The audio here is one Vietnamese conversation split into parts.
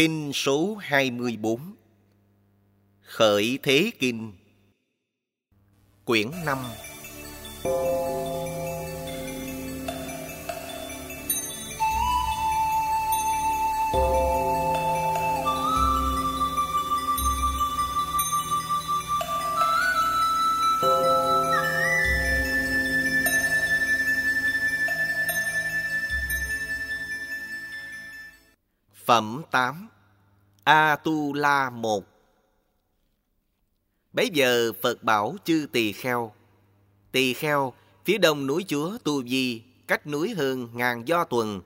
Kinh số 24 Khởi Thế Kinh. Quyển 5 Phẩm 8 A-tu-la một. Bấy giờ Phật bảo chư tỳ kheo Tỳ kheo, phía đông núi chúa Tu Di, cách núi hơn ngàn do tuần.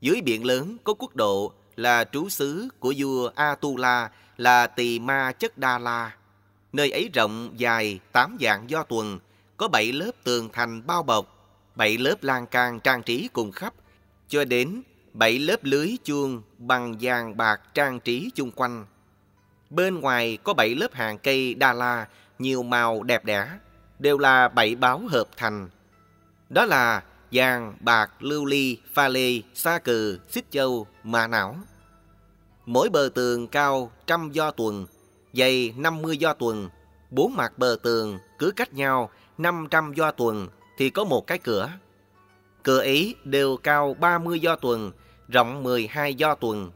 Dưới biển lớn có quốc độ là trú xứ của vua A-tu-la là Tỳ Ma Chất Đa La. Nơi ấy rộng dài tám dạng do tuần, có bảy lớp tường thành bao bọc, bảy lớp lan can trang trí cùng khắp, cho đến bảy lớp lưới chuông bằng vàng bạc trang trí chung quanh. Bên ngoài có bảy lớp hàng cây đa la, nhiều màu đẹp đẽ, đều là bảy báo hợp thành. Đó là vàng, bạc, lưu ly, pha lê, sa cừ, xích châu, mã não. Mỗi bờ tường cao trăm do tuần, dày năm mươi do tuần, bốn mặt bờ tường cứ cách nhau năm trăm do tuần thì có một cái cửa. Cửa ấy đều cao ba mươi do tuần, rộng 12 do tuần.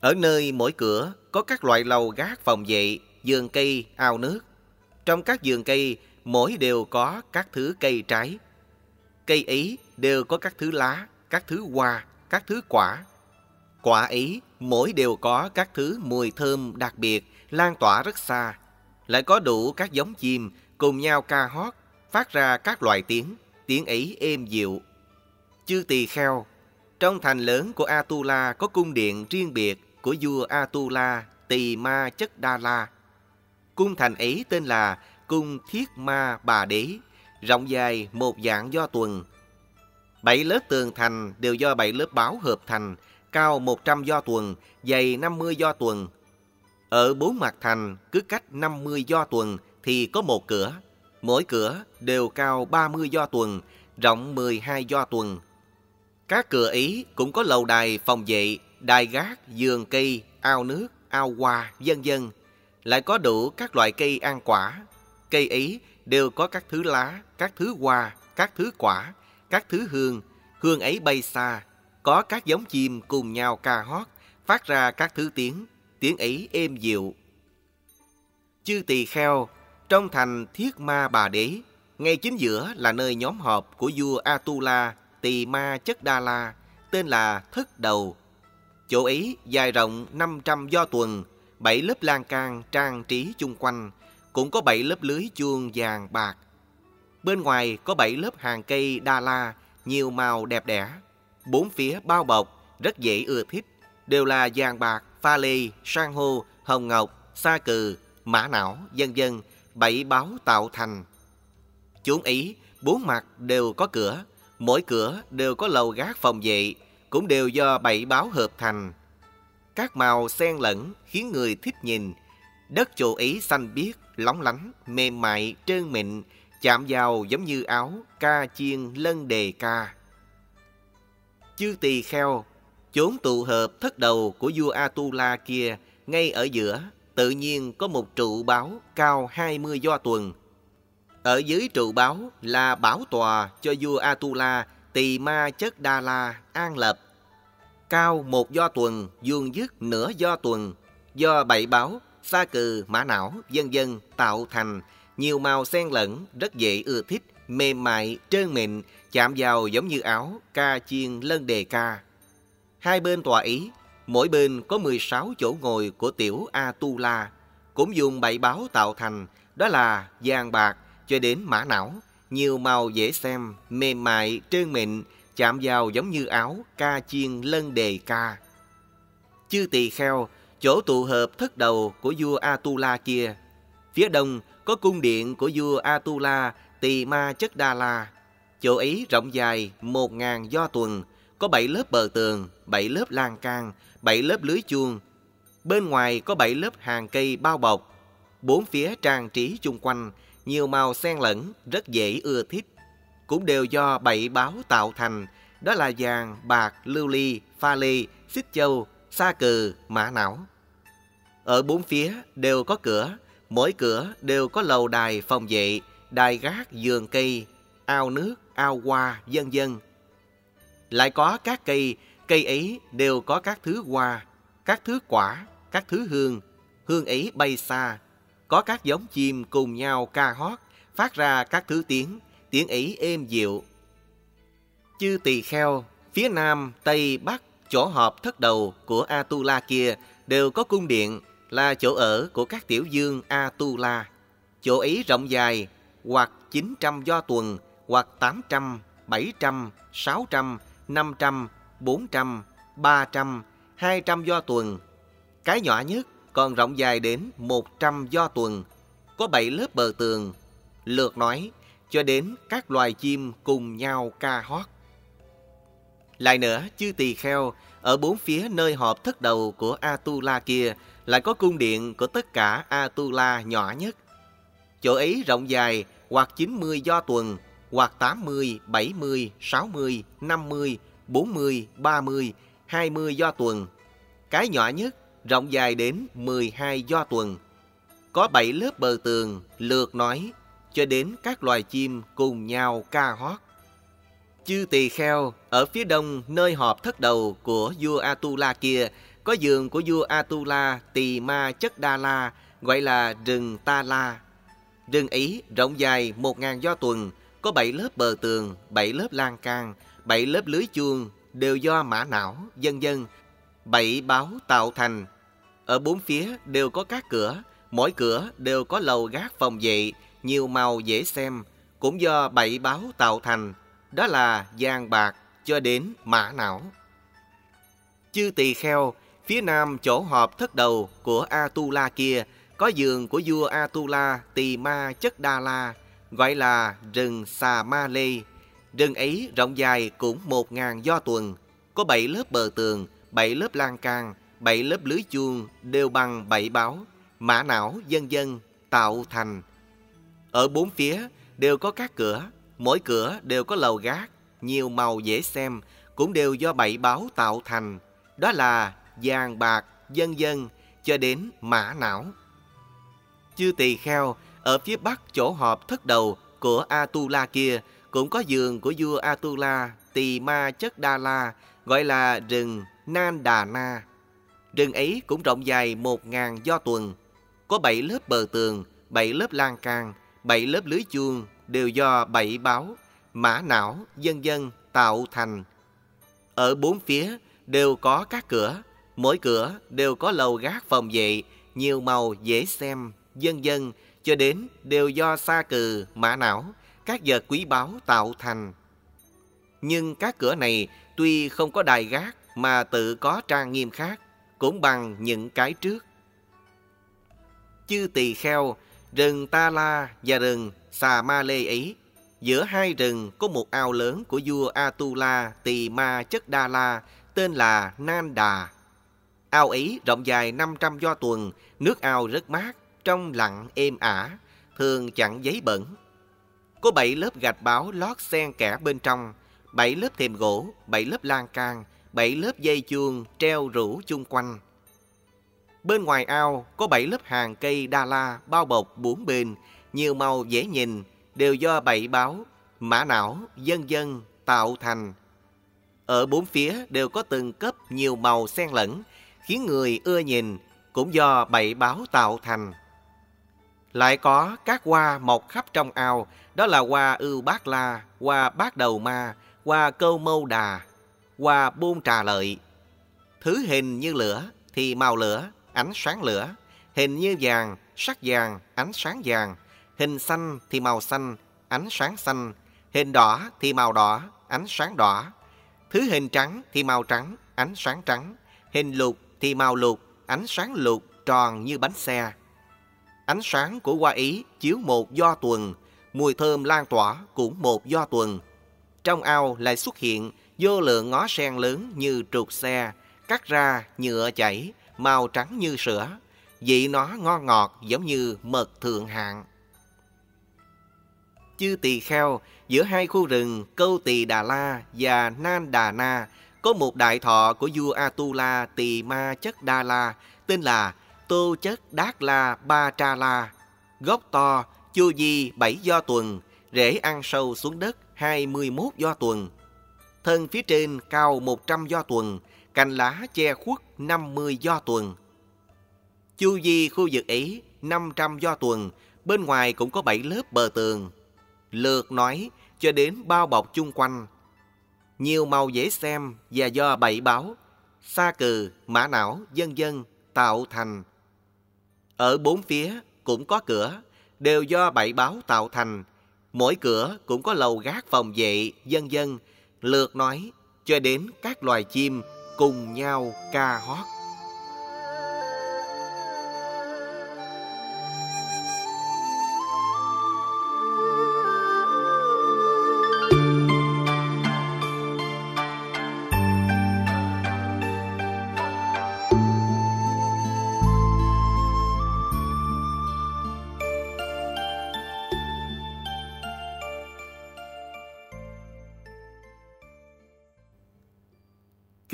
Ở nơi mỗi cửa có các loại lầu gác phòng vệ, giường cây, ao nước. Trong các giường cây, mỗi đều có các thứ cây trái. Cây ấy đều có các thứ lá, các thứ hoa, các thứ quả. Quả ấy mỗi đều có các thứ mùi thơm đặc biệt, lan tỏa rất xa. Lại có đủ các giống chim cùng nhau ca hót, phát ra các loại tiếng, tiếng ấy êm dịu. Chư tỳ kheo trong thành lớn của Atula có cung điện riêng biệt của vua Atula Tỳ Ma Chất Đa La. Cung thành ấy tên là Cung Thiết Ma Bà Đế, rộng dài một dạng do tuần. Bảy lớp tường thành đều do bảy lớp báo hợp thành, cao 100 do tuần, dày 50 do tuần. Ở bốn mặt thành, cứ cách 50 do tuần thì có một cửa. Mỗi cửa đều cao 30 do tuần, rộng 12 do tuần. Các cửa ý cũng có lầu đài phòng vệ, đài gác, giường cây, ao nước, ao hoa, vân vân. Lại có đủ các loại cây ăn quả. Cây ý đều có các thứ lá, các thứ hoa, các thứ quả, các thứ hương. Hương ấy bay xa, có các giống chim cùng nhau ca hót, phát ra các thứ tiếng, tiếng ấy êm dịu. Chư tỳ kheo, trong thành thiết ma bà đế, ngay chính giữa là nơi nhóm họp của vua Atula tỳ ma chất đa la, tên là Thất Đầu. Chỗ ấy dài rộng 500 do tuần, bảy lớp lan can trang trí chung quanh, cũng có bảy lớp lưới chuông vàng bạc. Bên ngoài có bảy lớp hàng cây đa la, nhiều màu đẹp đẽ. Bốn phía bao bọc, rất dễ ưa thích, đều là vàng bạc, pha lê, san hô, hồng ngọc, sa cừ, mã não, dân dân, bảy báo tạo thành. Chúng ý, bốn mặt đều có cửa, Mỗi cửa đều có lầu gác phòng vệ, cũng đều do bảy báo hợp thành. Các màu xen lẫn khiến người thích nhìn. Đất chỗ ấy xanh biếc, lóng lánh, mềm mại, trơn mịn, chạm vào giống như áo, ca chiên, lân đề ca. Chư tỳ kheo, chốn tụ hợp thất đầu của vua Atula kia, ngay ở giữa, tự nhiên có một trụ báo cao 20 do tuần, ở dưới trụ báo là bảo tòa cho vua Atula tỳ ma chất Đa La an lập. Cao một do tuần, vuông dứt nửa do tuần, do bảy báo, sa cừ, mã não, dân dân tạo thành, nhiều màu xen lẫn, rất dễ ưa thích, mềm mại, trơn mịn, chạm vào giống như áo, ca chiên lân đề ca. Hai bên tòa ý, mỗi bên có 16 chỗ ngồi của tiểu Atula, cũng dùng bảy báo tạo thành, đó là vàng bạc, cho đến mã não, nhiều màu dễ xem, mềm mại, trơn mịn, chạm vào giống như áo, ca chiên lân đề ca. Chư tỳ kheo, chỗ tụ hợp thất đầu của vua Atula kia. Phía đông có cung điện của vua Atula, tỳ ma chất đa la. Chỗ ấy rộng dài một ngàn do tuần, có bảy lớp bờ tường, bảy lớp lan can, bảy lớp lưới chuông. Bên ngoài có bảy lớp hàng cây bao bọc, bốn phía trang trí chung quanh, nhiều màu xen lẫn, rất dễ ưa thích. Cũng đều do bảy báo tạo thành, đó là vàng, bạc, lưu ly, pha lê, xích châu, sa cừ, mã não. Ở bốn phía đều có cửa, mỗi cửa đều có lầu đài phòng vệ, đài gác, giường cây, ao nước, ao hoa, vân vân. Lại có các cây, cây ấy đều có các thứ hoa, các thứ quả, các thứ hương, hương ấy bay xa. Có các giống chim cùng nhau ca hót, phát ra các thứ tiếng, tiếng ấy êm dịu. Chư tỳ kheo, phía nam, tây, bắc, chỗ họp thất đầu của Atula kia đều có cung điện là chỗ ở của các tiểu dương Atula. Chỗ ấy rộng dài, hoặc 900 do tuần, hoặc 800, 700, 600, 500, 400, 300, 200 do tuần. Cái nhỏ nhất còn rộng dài đến 100 do tuần, có 7 lớp bờ tường, lượt nói cho đến các loài chim cùng nhau ca hót. Lại nữa, chư tỳ kheo ở bốn phía nơi họp thất đầu của Atula kia lại có cung điện của tất cả Atula nhỏ nhất. Chỗ ấy rộng dài hoặc 90 do tuần, hoặc 80, 70, 60, 50, 40, 30, 20 do tuần. Cái nhỏ nhất rộng dài đến 12 do tuần. Có 7 lớp bờ tường, lượt nói, cho đến các loài chim cùng nhau ca hót. Chư tỳ kheo ở phía đông nơi họp thất đầu của vua Atula kia có giường của vua Atula tỳ ma chất đa la gọi là rừng ta la. Rừng ấy rộng dài một ngàn do tuần, có bảy lớp bờ tường, bảy lớp lan can, bảy lớp lưới chuông đều do mã não, dân dân, bảy báo tạo thành. Ở bốn phía đều có các cửa, mỗi cửa đều có lầu gác phòng vệ, nhiều màu dễ xem, cũng do bảy báo tạo thành đó là vàng bạc cho đến mã não. Chư tỳ kheo, phía nam chỗ họp thất đầu của Atula kia, có giường của vua Atula tỳ ma chất đa la, gọi là rừng xà ma lê. Rừng ấy rộng dài cũng một ngàn do tuần, có bảy lớp bờ tường, bảy lớp lan can, bảy lớp lưới chuông đều bằng bảy báo, mã não dân dân tạo thành. Ở bốn phía đều có các cửa, Mỗi cửa đều có lầu gác, nhiều màu dễ xem, cũng đều do bảy báo tạo thành. Đó là vàng bạc, dân dân, cho đến mã não. Chư tỳ kheo, ở phía bắc chỗ họp thất đầu của Atula kia, cũng có giường của vua Atula, tỳ ma chất đa la, gọi là rừng Nan Đà Na. Rừng ấy cũng rộng dài một ngàn do tuần, có bảy lớp bờ tường, bảy lớp lan can, bảy lớp lưới chuông, đều do bảy báo, mã não, dân dân tạo thành. Ở bốn phía đều có các cửa, mỗi cửa đều có lầu gác phòng vệ, nhiều màu dễ xem, dân dân cho đến đều do sa cừ, mã não, các vật quý báu tạo thành. Nhưng các cửa này tuy không có đài gác mà tự có trang nghiêm khác, cũng bằng những cái trước. Chư tỳ kheo, rừng Ta La và rừng Xà Ma Lê ấy, giữa hai rừng có một ao lớn của vua Atula Tỳ Ma Chất Đa La tên là Nan Đà. Ao ấy rộng dài 500 do tuần, nước ao rất mát, trong lặng êm ả, thường chẳng giấy bẩn. Có bảy lớp gạch báo lót xen kẽ bên trong, bảy lớp thềm gỗ, bảy lớp lan can, bảy lớp dây chuông treo rủ chung quanh. Bên ngoài ao có bảy lớp hàng cây đa la bao bọc bốn bên, nhiều màu dễ nhìn, đều do bảy báo, mã não, dân dân tạo thành. Ở bốn phía đều có từng cấp nhiều màu xen lẫn, khiến người ưa nhìn, cũng do bảy báo tạo thành. Lại có các hoa mọc khắp trong ao, đó là hoa ưu bát la, hoa bát đầu ma, hoa câu mâu đà, hoa buôn trà lợi. Thứ hình như lửa thì màu lửa, ánh sáng lửa, hình như vàng, sắc vàng, ánh sáng vàng, Hình xanh thì màu xanh, ánh sáng xanh. Hình đỏ thì màu đỏ, ánh sáng đỏ. Thứ hình trắng thì màu trắng, ánh sáng trắng. Hình lục thì màu lục, ánh sáng lục tròn như bánh xe. Ánh sáng của hoa ý chiếu một do tuần, mùi thơm lan tỏa cũng một do tuần. Trong ao lại xuất hiện vô lượng ngó sen lớn như trục xe, cắt ra nhựa chảy, màu trắng như sữa. Vị nó ngon ngọt giống như mật thượng hạng chư tỳ kheo giữa hai khu rừng Câu Tỳ Đà La và Nan Đà Na có một đại thọ của vua Atula Tỳ Ma Chất Đa La tên là Tô Chất Đát La Ba Tra La. Gốc to, chu di bảy do tuần, rễ ăn sâu xuống đất 21 do tuần. Thân phía trên cao 100 do tuần, cành lá che khuất 50 do tuần. Chu di khu vực ấy 500 do tuần, bên ngoài cũng có 7 lớp bờ tường. Lượt nói cho đến bao bọc chung quanh. Nhiều màu dễ xem và do bảy báo, sa cừ, mã não, dân dân tạo thành. Ở bốn phía cũng có cửa, đều do bảy báo tạo thành. Mỗi cửa cũng có lầu gác phòng vệ, dân dân, lượt nói cho đến các loài chim cùng nhau ca hót.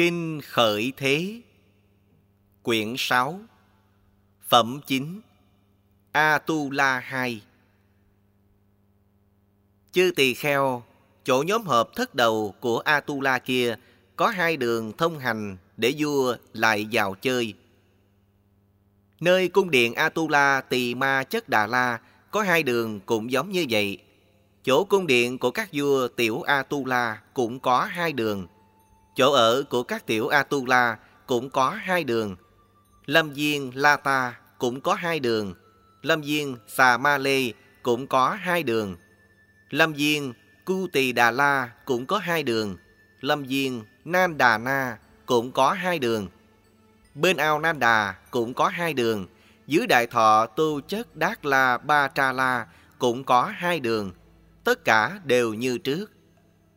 Kinh Khởi Thế Quyển 6 Phẩm 9 A-tu-la 2 Chư tỳ kheo, chỗ nhóm hợp thất đầu của A-tu-la kia có hai đường thông hành để vua lại vào chơi. Nơi cung điện A-tu-la tỳ ma chất Đà La có hai đường cũng giống như vậy. Chỗ cung điện của các vua tiểu A-tu-la cũng có hai đường. Chỗ ở của các tiểu Atula cũng có hai đường. Lâm viên Lata cũng có hai đường. Lâm viên Xà Ma Lê cũng có hai đường. Lâm viên Cu Tỳ Đà La cũng có hai đường. Lâm viên Nan Đà Na cũng có hai đường. Bên ao Nan Đà cũng có hai đường. Dưới đại thọ Tu Chất Đát La Ba Tra La cũng có hai đường. Tất cả đều như trước.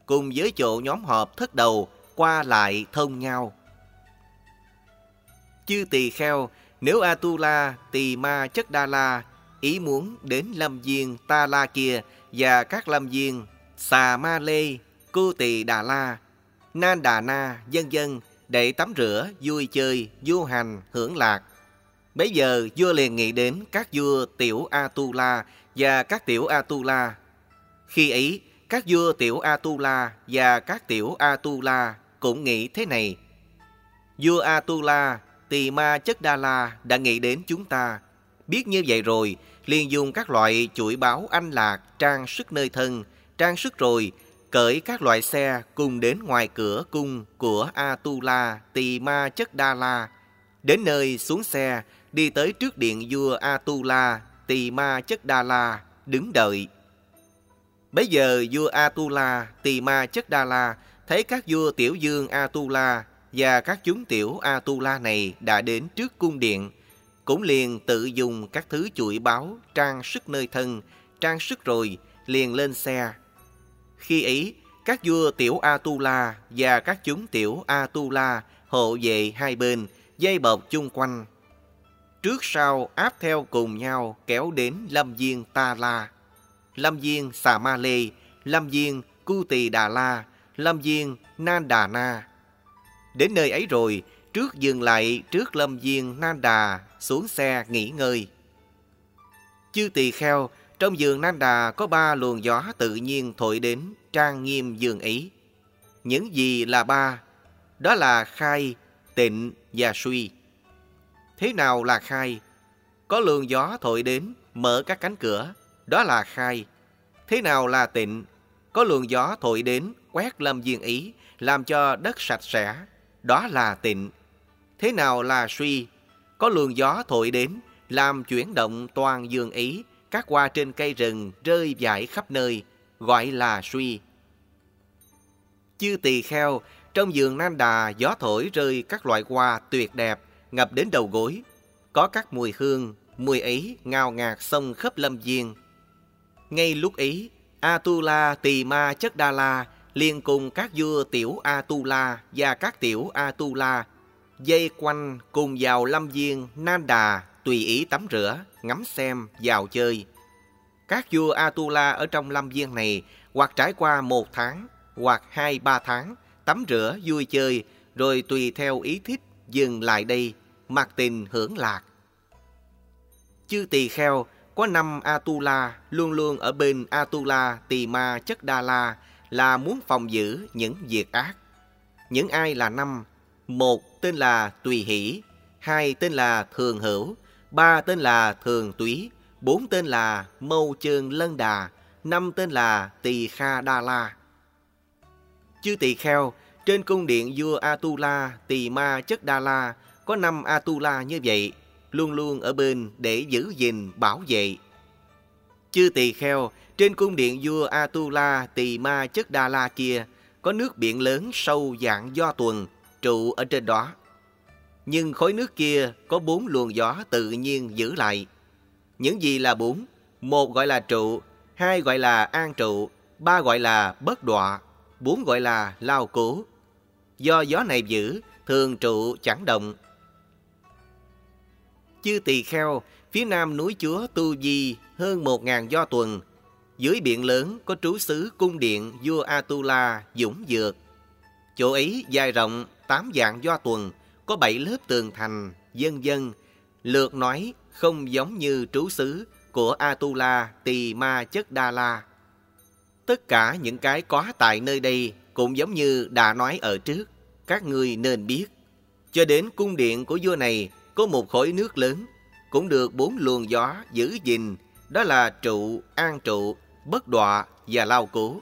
Cùng với chỗ nhóm họp thất đầu qua lại thông nhau. Chư tỳ kheo, nếu Atula, tỳ ma chất đa la, ý muốn đến lâm viên ta la kia và các lâm viên xà ma lê, cô tỳ đà la, nan đà na, dân dân, để tắm rửa, vui chơi, du hành, hưởng lạc. Bây giờ vua liền nghĩ đến các vua tiểu Atula và các tiểu Atula. Khi ấy, các vua tiểu Atula và các tiểu Atula cũng nghĩ thế này. Vua Atula, tỳ ma chất Đa La đã nghĩ đến chúng ta. Biết như vậy rồi, liền dùng các loại chuỗi báo anh lạc, trang sức nơi thân, trang sức rồi, cởi các loại xe cùng đến ngoài cửa cung của Atula, tỳ ma chất Đa La. Đến nơi xuống xe, đi tới trước điện vua Atula, tỳ ma chất Đa La, đứng đợi. Bây giờ vua Atula, tỳ ma chất Đa La thấy các vua tiểu dương Atula và các chúng tiểu Atula này đã đến trước cung điện, cũng liền tự dùng các thứ chuỗi báo, trang sức nơi thân, trang sức rồi, liền lên xe. Khi ấy, các vua tiểu Atula và các chúng tiểu Atula hộ vệ hai bên, dây bọc chung quanh. Trước sau áp theo cùng nhau kéo đến Lâm Viên Ta La, Lâm Viên Xà Ma Lê, Lâm Viên Cu Tỳ Đà La, lâm viên Nan Đà Na. Đến nơi ấy rồi, trước dừng lại trước lâm viên Nan Đà, xuống xe nghỉ ngơi. Chư tỳ kheo, trong giường Nan Đà có ba luồng gió tự nhiên thổi đến, trang nghiêm giường ấy. Những gì là ba? Đó là khai, tịnh và suy. Thế nào là khai? Có luồng gió thổi đến, mở các cánh cửa, đó là khai. Thế nào là tịnh? Có luồng gió thổi đến, quét lâm viên ý, làm cho đất sạch sẽ. Đó là tịnh. Thế nào là suy? Có luồng gió thổi đến, làm chuyển động toàn dương ý, các hoa trên cây rừng rơi vãi khắp nơi, gọi là suy. Chư tỳ kheo, trong giường nan đà gió thổi rơi các loại hoa tuyệt đẹp, ngập đến đầu gối. Có các mùi hương, mùi ấy ngào ngạt sông khắp lâm viên. Ngay lúc ấy, Atula Tỳ Ma Chất Đa La liền cùng các vua tiểu Atula và các tiểu Atula dây quanh cùng vào lâm viên Nan Đà tùy ý tắm rửa, ngắm xem, vào chơi. Các vua Atula ở trong lâm viên này hoặc trải qua một tháng, hoặc hai ba tháng, tắm rửa, vui chơi, rồi tùy theo ý thích dừng lại đây, mặc tình hưởng lạc. Chư tỳ kheo có năm Atula luôn luôn ở bên Atula tỳ ma chất đa la là muốn phòng giữ những việc ác. Những ai là năm? Một tên là Tùy Hỷ, hai tên là Thường Hữu, ba tên là Thường Túy, bốn tên là Mâu Trơn Lân Đà, năm tên là Tỳ Kha Đa La. Chư tỳ kheo, trên cung điện vua Atula, Tỳ Ma Chất Đa La, có năm Atula như vậy, luôn luôn ở bên để giữ gìn, bảo vệ. Chư tỳ kheo, trên cung điện vua Atula, Tỳ Ma Chất Đa La kia, có nước biển lớn sâu dạng do tuần, trụ ở trên đó. Nhưng khối nước kia có bốn luồng gió tự nhiên giữ lại. Những gì là bốn? Một gọi là trụ, hai gọi là an trụ, ba gọi là bất đọa, bốn gọi là lao cố. Do gió này giữ, thường trụ chẳng động. Chư tỳ kheo, phía nam núi chúa Tu Di hơn một ngàn do tuần. Dưới biển lớn có trú xứ cung điện vua Atula dũng dược. Chỗ ấy dài rộng tám dạng do tuần, có bảy lớp tường thành, dân dân. Lượt nói không giống như trú xứ của Atula, Tỳ Ma Chất Đa La. Tất cả những cái có tại nơi đây cũng giống như đã nói ở trước, các ngươi nên biết. Cho đến cung điện của vua này có một khối nước lớn, cũng được bốn luồng gió giữ gìn, đó là trụ, an trụ, bất đọa và lao cố.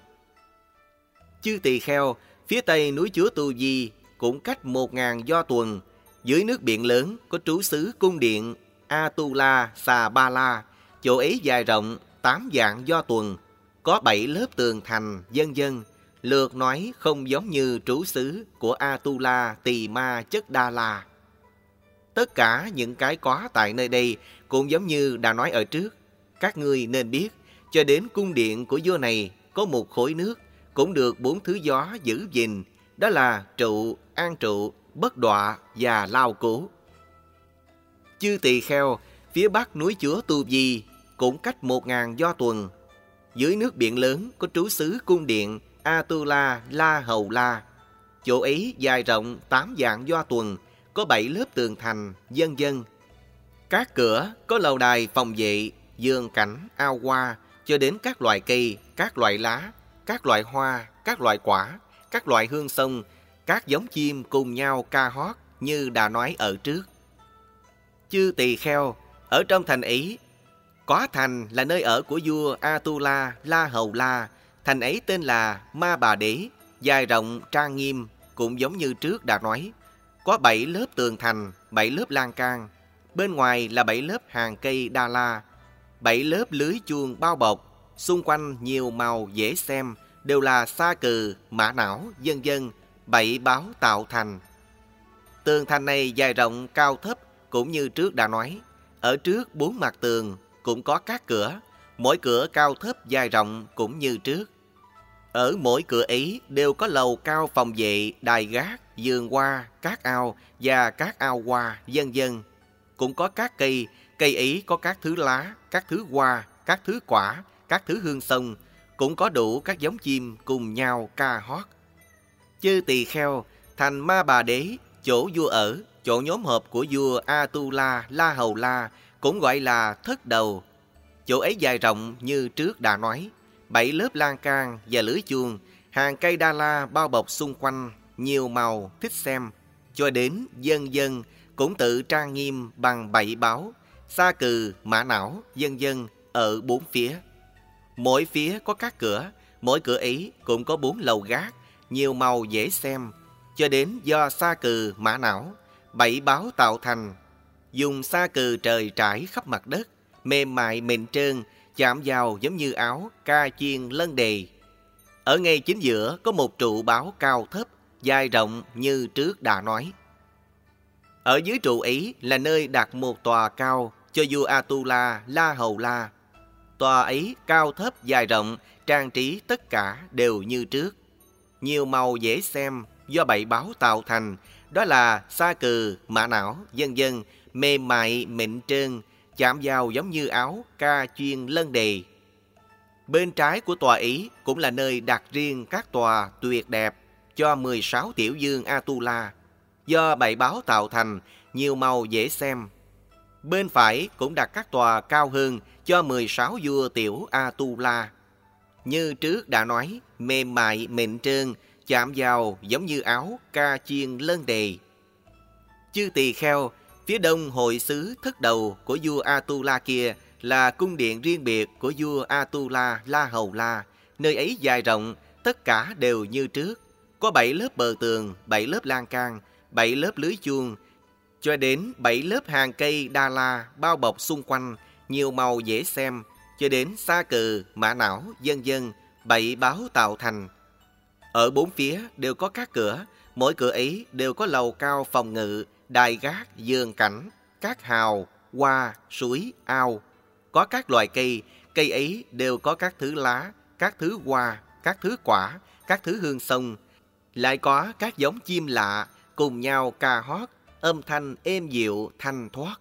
Chư tỳ kheo, phía tây núi chứa Tu Di cũng cách một ngàn do tuần, dưới nước biển lớn có trú xứ cung điện Atula Sa Ba La, chỗ ấy dài rộng tám dạng do tuần, có bảy lớp tường thành dân dân, lượt nói không giống như trú xứ của Atula Tỳ Ma Chất Đa La. Tất cả những cái có tại nơi đây cũng giống như đã nói ở trước. Các ngươi nên biết, cho đến cung điện của vua này có một khối nước, cũng được bốn thứ gió giữ gìn, đó là trụ, an trụ, bất đọa và lao cố. Chư tỳ kheo, phía bắc núi chúa Tu Di, cũng cách một ngàn do tuần. Dưới nước biển lớn có trú xứ cung điện Atula La Hầu La. Chỗ ấy dài rộng tám dạng do tuần, có bảy lớp tường thành, dân dân. Các cửa có lầu đài phòng vệ, giường cảnh, ao hoa, cho đến các loại cây, các loại lá, các loại hoa, các loại quả, các loại hương sông, các giống chim cùng nhau ca hót như đã nói ở trước. Chư tỳ kheo, ở trong thành ấy, có thành là nơi ở của vua Atula La Hầu La, thành ấy tên là Ma Bà Đế, dài rộng trang nghiêm, cũng giống như trước đã nói. Có bảy lớp tường thành, bảy lớp lan can, bên ngoài là bảy lớp hàng cây đa la, bảy lớp lưới chuông bao bọc, xung quanh nhiều màu dễ xem, đều là sa cừ, mã não, dân dân, bảy báo tạo thành. Tường thành này dài rộng cao thấp cũng như trước đã nói. Ở trước bốn mặt tường cũng có các cửa, mỗi cửa cao thấp dài rộng cũng như trước. Ở mỗi cửa ấy đều có lầu cao phòng vệ, đài gác, giường hoa, các ao và các ao hoa, dân dân. Cũng có các cây, cây ấy có các thứ lá, các thứ hoa, các thứ quả, các thứ hương sông, cũng có đủ các giống chim cùng nhau ca hót. Chư tỳ kheo, thành ma bà đế, chỗ vua ở, chỗ nhóm họp của vua Atula, La Hầu La, cũng gọi là thất đầu. Chỗ ấy dài rộng như trước đã nói, bảy lớp lan can và lưới chuông, hàng cây đa la bao bọc xung quanh, nhiều màu, thích xem. Cho đến dân dân cũng tự trang nghiêm bằng bảy báo, sa cừ, mã não, dân dân ở bốn phía. Mỗi phía có các cửa, mỗi cửa ấy cũng có bốn lầu gác, nhiều màu dễ xem, cho đến do sa cừ, mã não, bảy báo tạo thành. Dùng sa cừ trời trải khắp mặt đất, mềm mại mịn trơn, chạm vào giống như áo, ca chiên lân đề. Ở ngay chính giữa có một trụ báo cao thấp, dài rộng như trước đã nói. Ở dưới trụ ấy là nơi đặt một tòa cao cho vua Atula La Hầu La. Tòa ấy cao thấp dài rộng, trang trí tất cả đều như trước. Nhiều màu dễ xem do bảy báo tạo thành, đó là sa cừ, mã não, dân dân, mềm mại, mịn trơn, chạm vào giống như áo, ca chuyên lân đề. Bên trái của tòa ý cũng là nơi đặt riêng các tòa tuyệt đẹp, cho 16 tiểu dương Atula, do bảy báo tạo thành, nhiều màu dễ xem. Bên phải cũng đặt các tòa cao hơn cho 16 vua tiểu Atula. Như trước đã nói, mềm mại, mịn trơn, chạm vào giống như áo ca chiên lân đề. Chư tỳ kheo, phía đông hội xứ thất đầu của vua Atula kia là cung điện riêng biệt của vua Atula La Hầu La. Nơi ấy dài rộng, tất cả đều như trước. Có bảy lớp bờ tường, bảy lớp lan can, bảy lớp lưới chuông, cho đến bảy lớp hàng cây đa la bao bọc xung quanh, nhiều màu dễ xem, cho đến xa cừ, mã não, dân dân, bảy báo tạo thành. Ở bốn phía đều có các cửa, mỗi cửa ấy đều có lầu cao phòng ngự, đài gác, giường cảnh, các hào, hoa, suối, ao. Có các loài cây, cây ấy đều có các thứ lá, các thứ hoa, các thứ quả, các thứ hương sông. Lại có các giống chim lạ cùng nhau ca hót, âm thanh êm dịu, thanh thoát.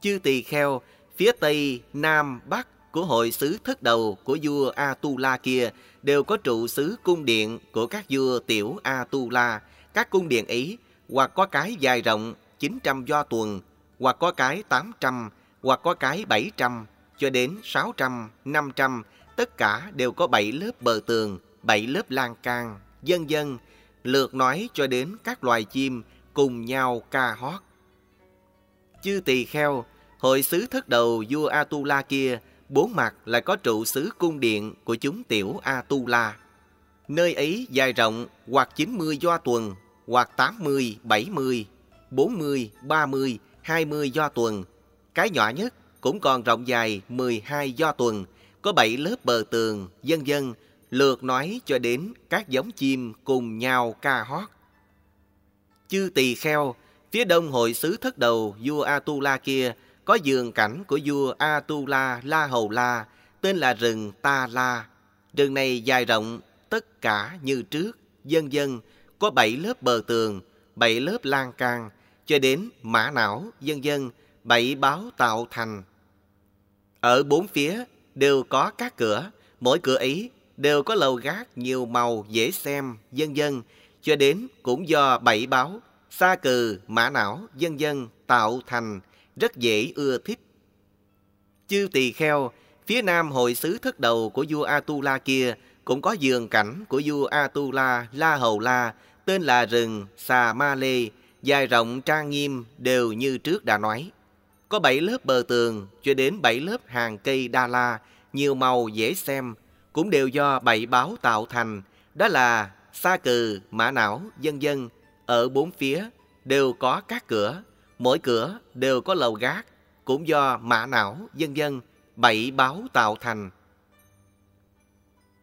Chư tỳ kheo, phía tây, nam, bắc của hội xứ thất đầu của vua Atula kia đều có trụ xứ cung điện của các vua tiểu Atula. Các cung điện ấy hoặc có cái dài rộng 900 do tuần, hoặc có cái 800, hoặc có cái 700, cho đến 600, 500, tất cả đều có 7 lớp bờ tường, 7 lớp lan can, dân dân, lượt nói cho đến các loài chim cùng nhau ca hót. Chư tỳ kheo, hội sứ thất đầu vua Atula kia, bốn mặt lại có trụ sứ cung điện của chúng tiểu Atula. Nơi ấy dài rộng hoặc 90 do tuần, hoặc 80, 70, 40, 30, 20 do tuần. Cái nhỏ nhất cũng còn rộng dài 12 do tuần, có 7 lớp bờ tường, dân dân, lượt nói cho đến các giống chim cùng nhau ca hót. Chư tỳ kheo, phía đông hội xứ thất đầu vua Atula kia có giường cảnh của vua Atula La Hầu La, tên là rừng Ta La. Rừng này dài rộng, tất cả như trước, dân dân, có bảy lớp bờ tường, bảy lớp lan can, cho đến mã não, dân dân, bảy báo tạo thành. Ở bốn phía đều có các cửa, mỗi cửa ấy đều có lầu gác nhiều màu dễ xem, dân dân, cho đến cũng do bảy báo, sa cừ, mã não, dân dân tạo thành, rất dễ ưa thích. Chư tỳ kheo, phía nam hội xứ thất đầu của vua Atula kia cũng có giường cảnh của vua Atula La Hầu La, tên là rừng Xà Ma Lê, dài rộng trang nghiêm đều như trước đã nói. Có bảy lớp bờ tường cho đến bảy lớp hàng cây đa la, nhiều màu dễ xem, cũng đều do bảy báo tạo thành, đó là sa cừ, mã não, dân dân, ở bốn phía đều có các cửa, mỗi cửa đều có lầu gác, cũng do mã não, dân dân, bảy báo tạo thành.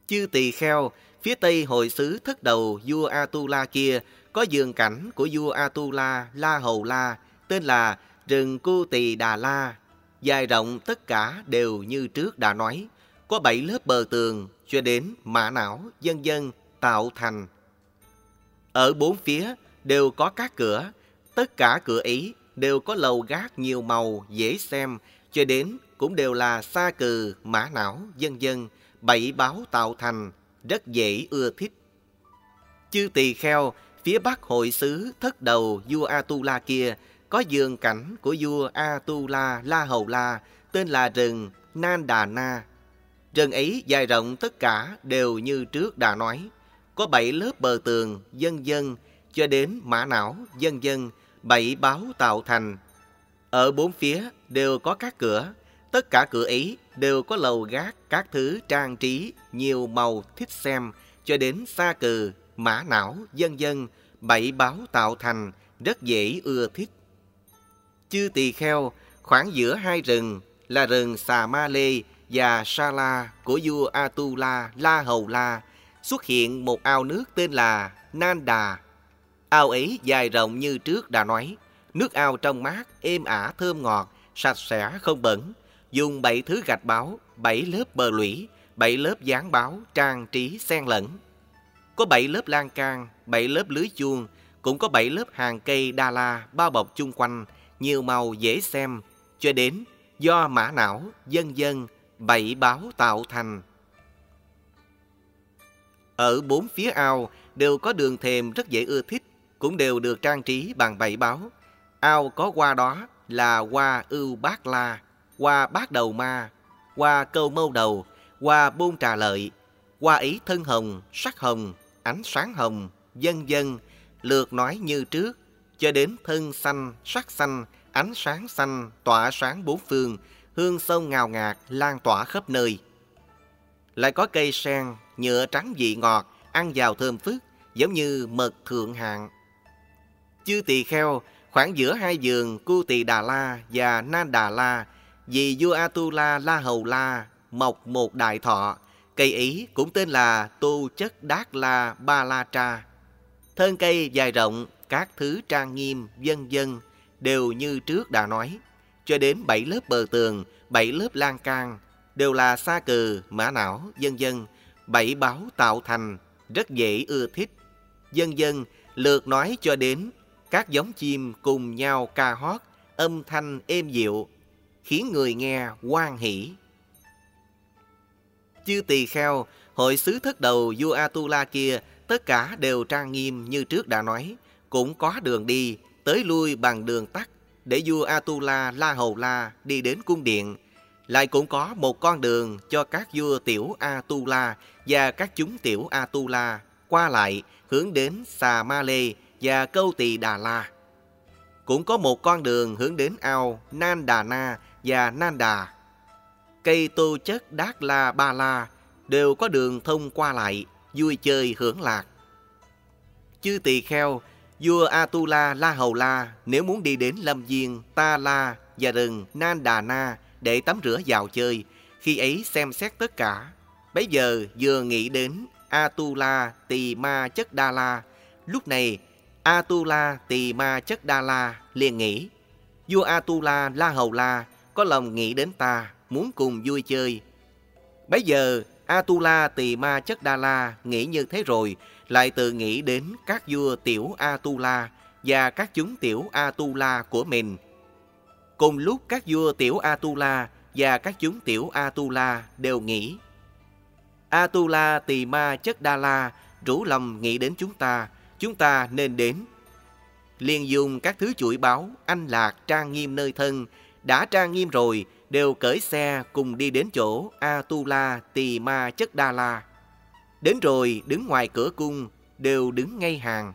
Chư tỳ kheo, phía tây hội xứ thất đầu vua Atula kia, có giường cảnh của vua Atula La Hầu La, tên là rừng Cu Tỳ Đà La. Dài rộng tất cả đều như trước đã nói, có bảy lớp bờ tường cho đến mã não, dân dân, tạo thành. Ở bốn phía đều có các cửa, tất cả cửa ấy đều có lầu gác nhiều màu dễ xem, cho đến cũng đều là sa cừ, mã não, dân dân, bảy báo tạo thành, rất dễ ưa thích. Chư tỳ kheo, phía bắc hội xứ thất đầu vua Atula kia, có giường cảnh của vua Atula La Hầu La, tên là rừng Nan Đà Na. Rừng ấy dài rộng tất cả đều như trước đã nói, có bảy lớp bờ tường, dân dân, cho đến mã não, dân dân, bảy báo tạo thành. Ở bốn phía đều có các cửa, tất cả cửa ấy đều có lầu gác các thứ trang trí nhiều màu thích xem, cho đến xa cừ, mã não, dân dân, bảy báo tạo thành, rất dễ ưa thích. Chư tỳ kheo, khoảng giữa hai rừng là rừng Xà Ma Lê và Sa La của vua Atula La Hầu La, xuất hiện một ao nước tên là Nan Đà. Ao ấy dài rộng như trước đã nói, nước ao trong mát, êm ả thơm ngọt, sạch sẽ không bẩn, dùng bảy thứ gạch báo, bảy lớp bờ lũy, bảy lớp dán báo, trang trí xen lẫn. Có bảy lớp lan can, bảy lớp lưới chuông, cũng có bảy lớp hàng cây đa la bao bọc chung quanh, nhiều màu dễ xem, cho đến do mã não, dân dân, bảy báo tạo thành. Ở bốn phía ao đều có đường thềm rất dễ ưa thích, cũng đều được trang trí bằng bảy báo. Ao có hoa đó là hoa ưu bát la, hoa bát đầu ma, hoa câu mâu đầu, hoa bôn trà lợi, hoa ý thân hồng, sắc hồng, ánh sáng hồng, dân dân, lượt nói như trước, cho đến thân xanh, sắc xanh, ánh sáng xanh, tỏa sáng bốn phương, hương sông ngào ngạt, lan tỏa khắp nơi. Lại có cây sen, nhựa trắng vị ngọt, ăn vào thơm phức, giống như mật thượng hạng. Chư tỳ kheo, khoảng giữa hai giường Cu Tỳ Đà La và na Đà La, vì vua Atula La Hầu La mọc một đại thọ, cây ý cũng tên là Tu Chất Đát La Ba La Tra. Thân cây dài rộng, các thứ trang nghiêm, vân dân, đều như trước đã nói. Cho đến bảy lớp bờ tường, bảy lớp lan can, đều là sa cừ, mã não, dân dân, bảy báo tạo thành, rất dễ ưa thích. Dân dân lượt nói cho đến các giống chim cùng nhau ca hót, âm thanh êm dịu, khiến người nghe hoan hỷ. Chư tỳ kheo, hội sứ thất đầu vua Atula kia, tất cả đều trang nghiêm như trước đã nói, cũng có đường đi, tới lui bằng đường tắt, để vua Atula La Hầu La đi đến cung điện. Lại cũng có một con đường cho các vua tiểu Atula và các chúng tiểu Atula qua lại hướng đến Sa Ma Lê và Câu Tỳ Đà La. Cũng có một con đường hướng đến ao Nan Đà Na và Nan Đà. Cây tô chất Đát La Ba La đều có đường thông qua lại, vui chơi hưởng lạc. Chư tỳ kheo, vua Atula La Hầu La nếu muốn đi đến Lâm Viên, Ta La và rừng Nan Đà Na để tắm rửa vào chơi, khi ấy xem xét tất cả. Bây giờ vừa nghĩ đến Atula Tỳ Ma Chất Đa La, lúc này Atula Tỳ Ma Chất Đa La liền nghĩ, vua Atula La Hầu La có lòng nghĩ đến ta, muốn cùng vui chơi. Bây giờ Atula Tỳ Ma Chất Đa La nghĩ như thế rồi, lại tự nghĩ đến các vua tiểu Atula và các chúng tiểu Atula của mình. Cùng lúc các vua tiểu Atula và các chúng tiểu Atula đều nghĩ. Atula Tỳ Ma Chất Đa La rủ lòng nghĩ đến chúng ta, chúng ta nên đến. Liên dùng các thứ chuỗi báo, anh lạc trang nghiêm nơi thân, đã trang nghiêm rồi, đều cởi xe cùng đi đến chỗ Atula Tỳ Ma Chất Đa La. Đến rồi đứng ngoài cửa cung, đều đứng ngay hàng.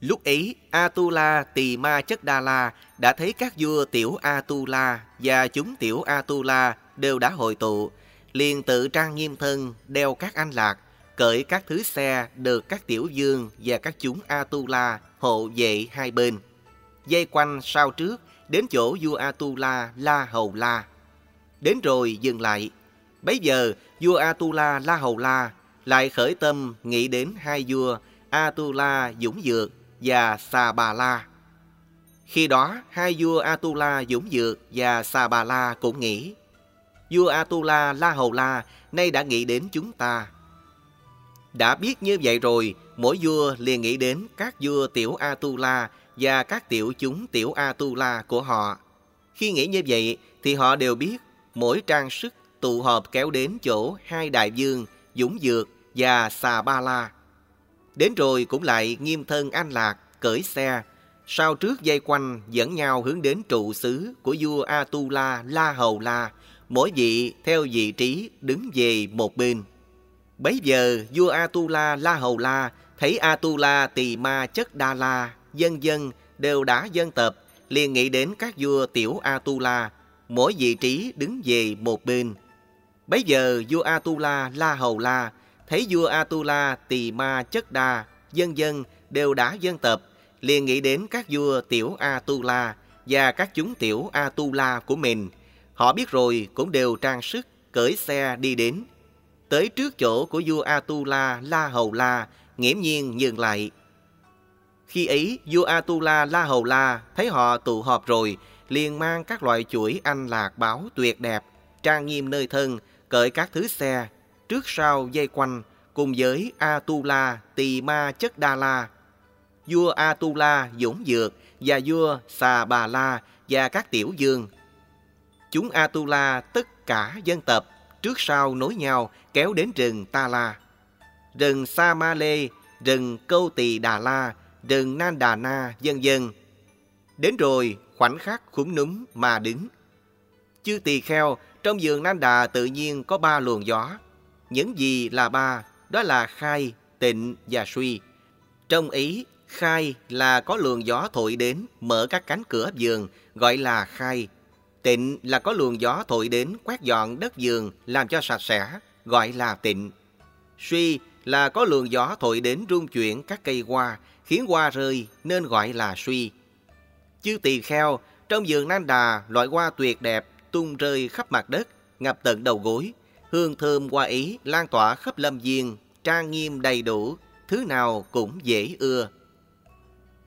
Lúc ấy, Atula Tỳ Ma Chất Đa La đã thấy các vua tiểu Atula và chúng tiểu Atula đều đã hội tụ, liền tự trang nghiêm thân, đeo các anh lạc, cởi các thứ xe được các tiểu dương và các chúng Atula hộ vệ hai bên. Dây quanh sau trước, đến chỗ vua Atula La Hầu La. Đến rồi dừng lại. Bấy giờ, vua Atula La Hầu La lại khởi tâm nghĩ đến hai vua Atula Dũng Dược và Sa Bà La. Khi đó, hai vua Atula Dũng Dược và Sa Bà La cũng nghĩ vua Atula La Hầu La nay đã nghĩ đến chúng ta. Đã biết như vậy rồi, mỗi vua liền nghĩ đến các vua tiểu Atula và các tiểu chúng tiểu Atula của họ. Khi nghĩ như vậy thì họ đều biết mỗi trang sức tụ họp kéo đến chỗ hai đại vương Dũng Dược và Xà Ba La. Đến rồi cũng lại nghiêm thân an lạc, cởi xe, sau trước dây quanh dẫn nhau hướng đến trụ xứ của vua Atula La Hầu La, mỗi vị theo vị trí đứng về một bên. Bấy giờ vua Atula La Hầu La thấy Atula Tỳ Ma Chất Đa La, dân dân đều đã dân tập, liền nghĩ đến các vua tiểu Atula, mỗi vị trí đứng về một bên. Bấy giờ vua Atula La Hầu La thấy vua Atula Tỳ Ma Chất Đa, dân dân đều đã dân tập, liền nghĩ đến các vua tiểu Atula và các chúng tiểu Atula của mình. Họ biết rồi cũng đều trang sức, cởi xe đi đến. Tới trước chỗ của vua Atula La Hầu La, nghiễm nhiên dừng lại. Khi ấy, vua Atula La Hầu La thấy họ tụ họp rồi, liền mang các loại chuỗi anh lạc báo tuyệt đẹp, trang nghiêm nơi thân, cởi các thứ xe, trước sau dây quanh, cùng với Atula Tỳ Ma Chất Đa La. Vua Atula Dũng Dược và vua Xà Bà La và các tiểu dương. Chúng Atula tất cả dân tập, trước sau nối nhau kéo đến rừng Ta La. Rừng Sa Ma Lê rừng Câu Tỳ Đà La, rừng Nan Đà Na, dân dân. Đến rồi, khoảnh khắc khúm núm mà đứng. Chư tỳ kheo, trong vườn Nan Đà tự nhiên có ba luồng gió. Những gì là ba? Đó là khai, tịnh và suy. Trong ý, khai là có luồng gió thổi đến, mở các cánh cửa giường gọi là khai. Tịnh là có luồng gió thổi đến, quét dọn đất giường làm cho sạch sẽ, gọi là tịnh. Suy là có luồng gió thổi đến rung chuyển các cây hoa, khiến hoa rơi nên gọi là suy. Chư tỳ kheo, trong vườn Nan Đà, loại hoa tuyệt đẹp tung rơi khắp mặt đất, ngập tận đầu gối. Hương thơm hoa ý lan tỏa khắp lâm viên, trang nghiêm đầy đủ, thứ nào cũng dễ ưa.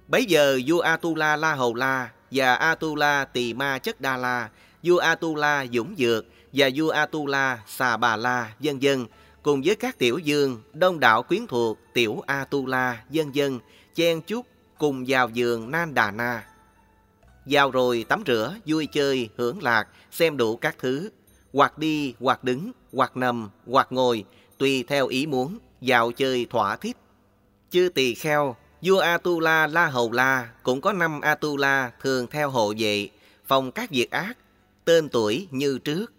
Bấy giờ vua Atula La Hầu La và Atula Tỳ Ma Chất Đa La, vua Atula Dũng Dược và vua Atula Xà Bà La, dân dân, cùng với các tiểu dương, đông đảo quyến thuộc, tiểu Atula, dân dân, chen chúc cùng vào giường Nan Đà Na. Vào rồi tắm rửa, vui chơi, hưởng lạc, xem đủ các thứ, hoặc đi, hoặc đứng, hoặc nằm, hoặc ngồi, tùy theo ý muốn, vào chơi thỏa thích. Chư tỳ kheo, vua Atula La Hầu La cũng có năm Atula thường theo hộ vệ, phòng các việc ác, tên tuổi như trước.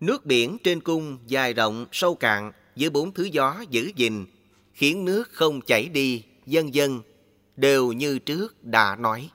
Nước biển trên cung dài rộng sâu cạn giữa bốn thứ gió giữ gìn, khiến nước không chảy đi, dân dân, đều như trước đã nói.